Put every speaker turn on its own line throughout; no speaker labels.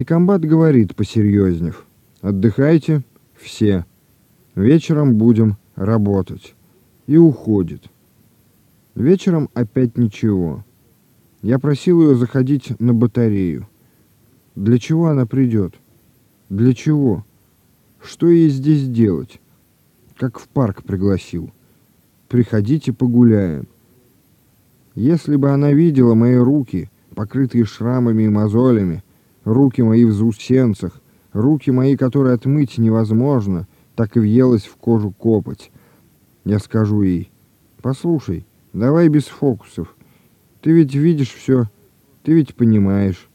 И комбат говорит, посерьезнев, отдыхайте все, вечером будем работать. И уходит. Вечером опять ничего. Я просил ее заходить на батарею. Для чего она придет? Для чего? Что ей здесь делать? Как в парк пригласил. Приходите погуляем. Если бы она видела мои руки, покрытые шрамами и мозолями, руки мои в заусенцах, руки мои, которые отмыть невозможно, так и въелась в кожу копоть. Я скажу ей, послушай, давай без фокусов. Ты ведь видишь все, ты ведь понимаешь.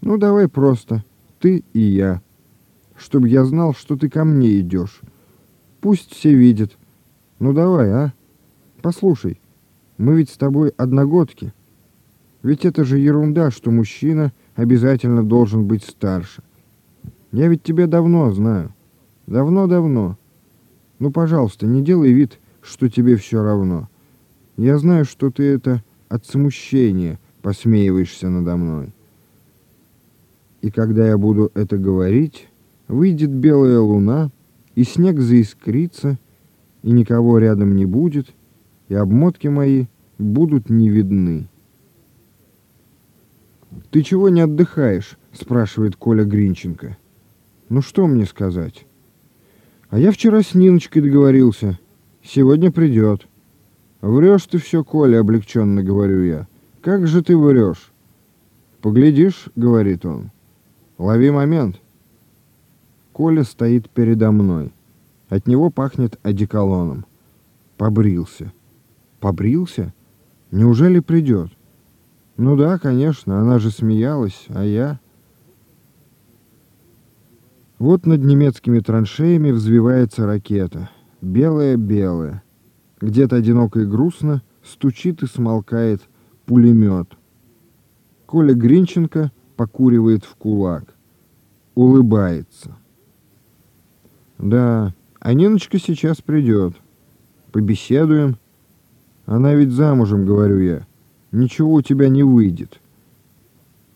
Ну, давай просто, ты и я. Чтобы я знал, что ты ко мне идешь. Пусть все видят. Ну, давай, а? Послушай, мы ведь с тобой одногодки. Ведь это же ерунда, что мужчина обязательно должен быть старше. Я ведь тебя давно знаю. Давно-давно. Ну, пожалуйста, не делай вид, что тебе все равно. Я знаю, что ты это от смущения посмеиваешься надо мной. И когда я буду это говорить, выйдет белая луна, и снег заискрится, и никого рядом не будет, и обмотки мои будут не видны. «Ты чего не отдыхаешь?» — спрашивает Коля Гринченко. «Ну что мне сказать?» «А я вчера с Ниночкой договорился. Сегодня придет». «Врешь ты все, Коля», — облегченно говорю я. «Как же ты врешь?» «Поглядишь», — говорит он. «Лови момент». Коля стоит передо мной. От него пахнет одеколоном. Побрился. Побрился? Неужели придет? Ну да, конечно, она же смеялась, а я... Вот над немецкими траншеями взвивается ракета. Белая-белая. Где-то одиноко и грустно стучит и смолкает пулемет. Коля Гринченко покуривает в кулак. Улыбается. Да, а Ниночка сейчас придет. Побеседуем. Она ведь замужем, говорю я. Ничего у тебя не выйдет.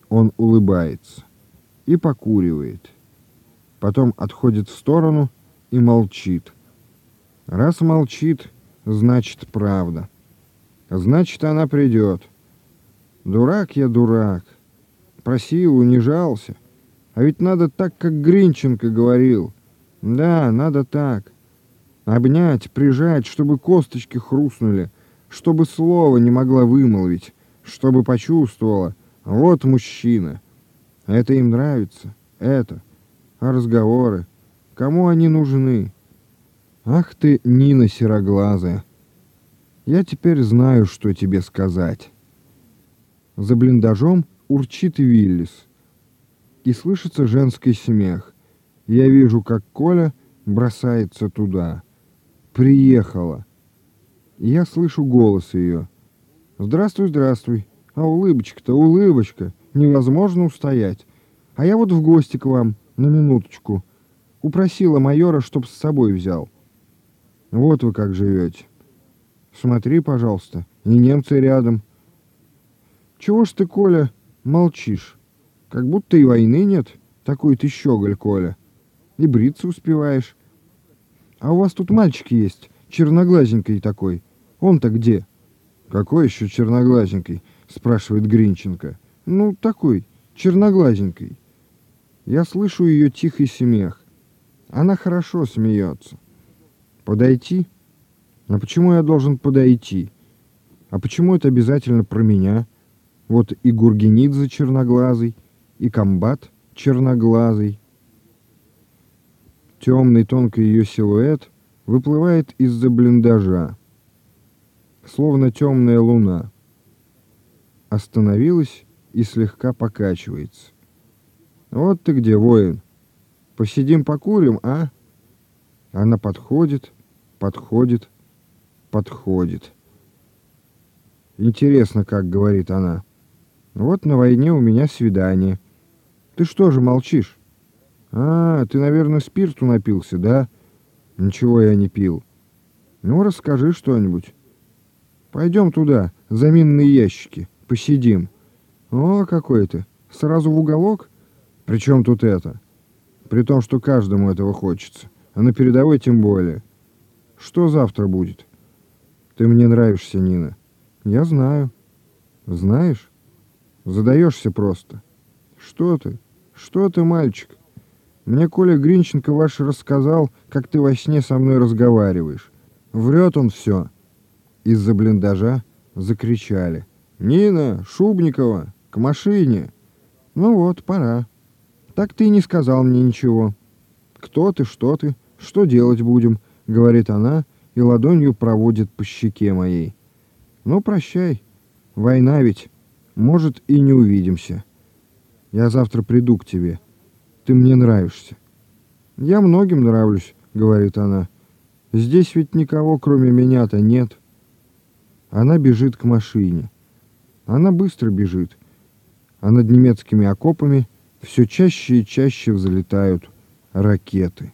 Он улыбается и покуривает. Потом отходит в сторону и молчит. Раз молчит, значит правда. Значит, она придет. Дурак я дурак. Просил, унижался. А ведь надо так, как Гринченко говорил. Да, надо так. Обнять, прижать, чтобы косточки хрустнули, чтобы слова не могла вымолвить, чтобы почувствовала. Вот мужчина. Это им нравится. Это. А разговоры? Кому они нужны? Ах ты, Нина сероглазая. Я теперь знаю, что тебе сказать. За блиндажом урчит Виллис. И слышится женский смех. Я вижу, как Коля бросается туда. Приехала. И я слышу голос ее. «Здравствуй, здравствуй. А улыбочка-то, улыбочка. Невозможно устоять. А я вот в гости к вам, на минуточку. Упросила майора, чтоб с собой взял. Вот вы как живете. Смотри, пожалуйста, и немцы рядом. Чего ж ты, Коля, молчишь? Как будто и войны нет. Такой ты щеголь, Коля. И бриться успеваешь. А у вас тут мальчик есть, черноглазенький такой. Он-то где? Какой еще черноглазенький? Спрашивает Гринченко. Ну, такой, черноглазенький. Я слышу ее тихий смех. Она хорошо смеется. Подойти? А почему я должен подойти? А почему это обязательно про меня? Вот и Гургенидзе черноглазый, и комбат черноглазый. Темный тонкий ее силуэт выплывает из-за блиндажа, словно темная луна. Остановилась и слегка покачивается. Вот ты где, воин. Посидим покурим, а? Она подходит, подходит, подходит. Интересно, как говорит она. Вот на войне у меня свидание. Ты что же молчишь? А, ты, наверное, спирту напился, да? Ничего я не пил. Ну, расскажи что-нибудь. Пойдем туда, за минные ящики, посидим. О, какой ты. Сразу в уголок? При чем тут это? При том, что каждому этого хочется. А на передовой тем более. Что завтра будет? Ты мне нравишься, Нина. Я знаю. Знаешь? Задаешься просто. Что ты? Что ты, мальчик? Мне Коля Гринченко ваш рассказал, как ты во сне со мной разговариваешь. Врет он все. Из-за блиндажа закричали. «Нина! Шубникова! К машине!» «Ну вот, пора. Так ты и не сказал мне ничего. Кто ты, что ты, что делать будем?» — говорит она и ладонью проводит по щеке моей. «Ну, прощай. Война ведь. Может, и не увидимся. Я завтра приду к тебе. Ты мне нравишься». «Я многим нравлюсь», — говорит она. «Здесь ведь никого, кроме меня-то, нет». Она бежит к машине. Она быстро бежит. А над немецкими окопами все чаще и чаще взлетают ракеты.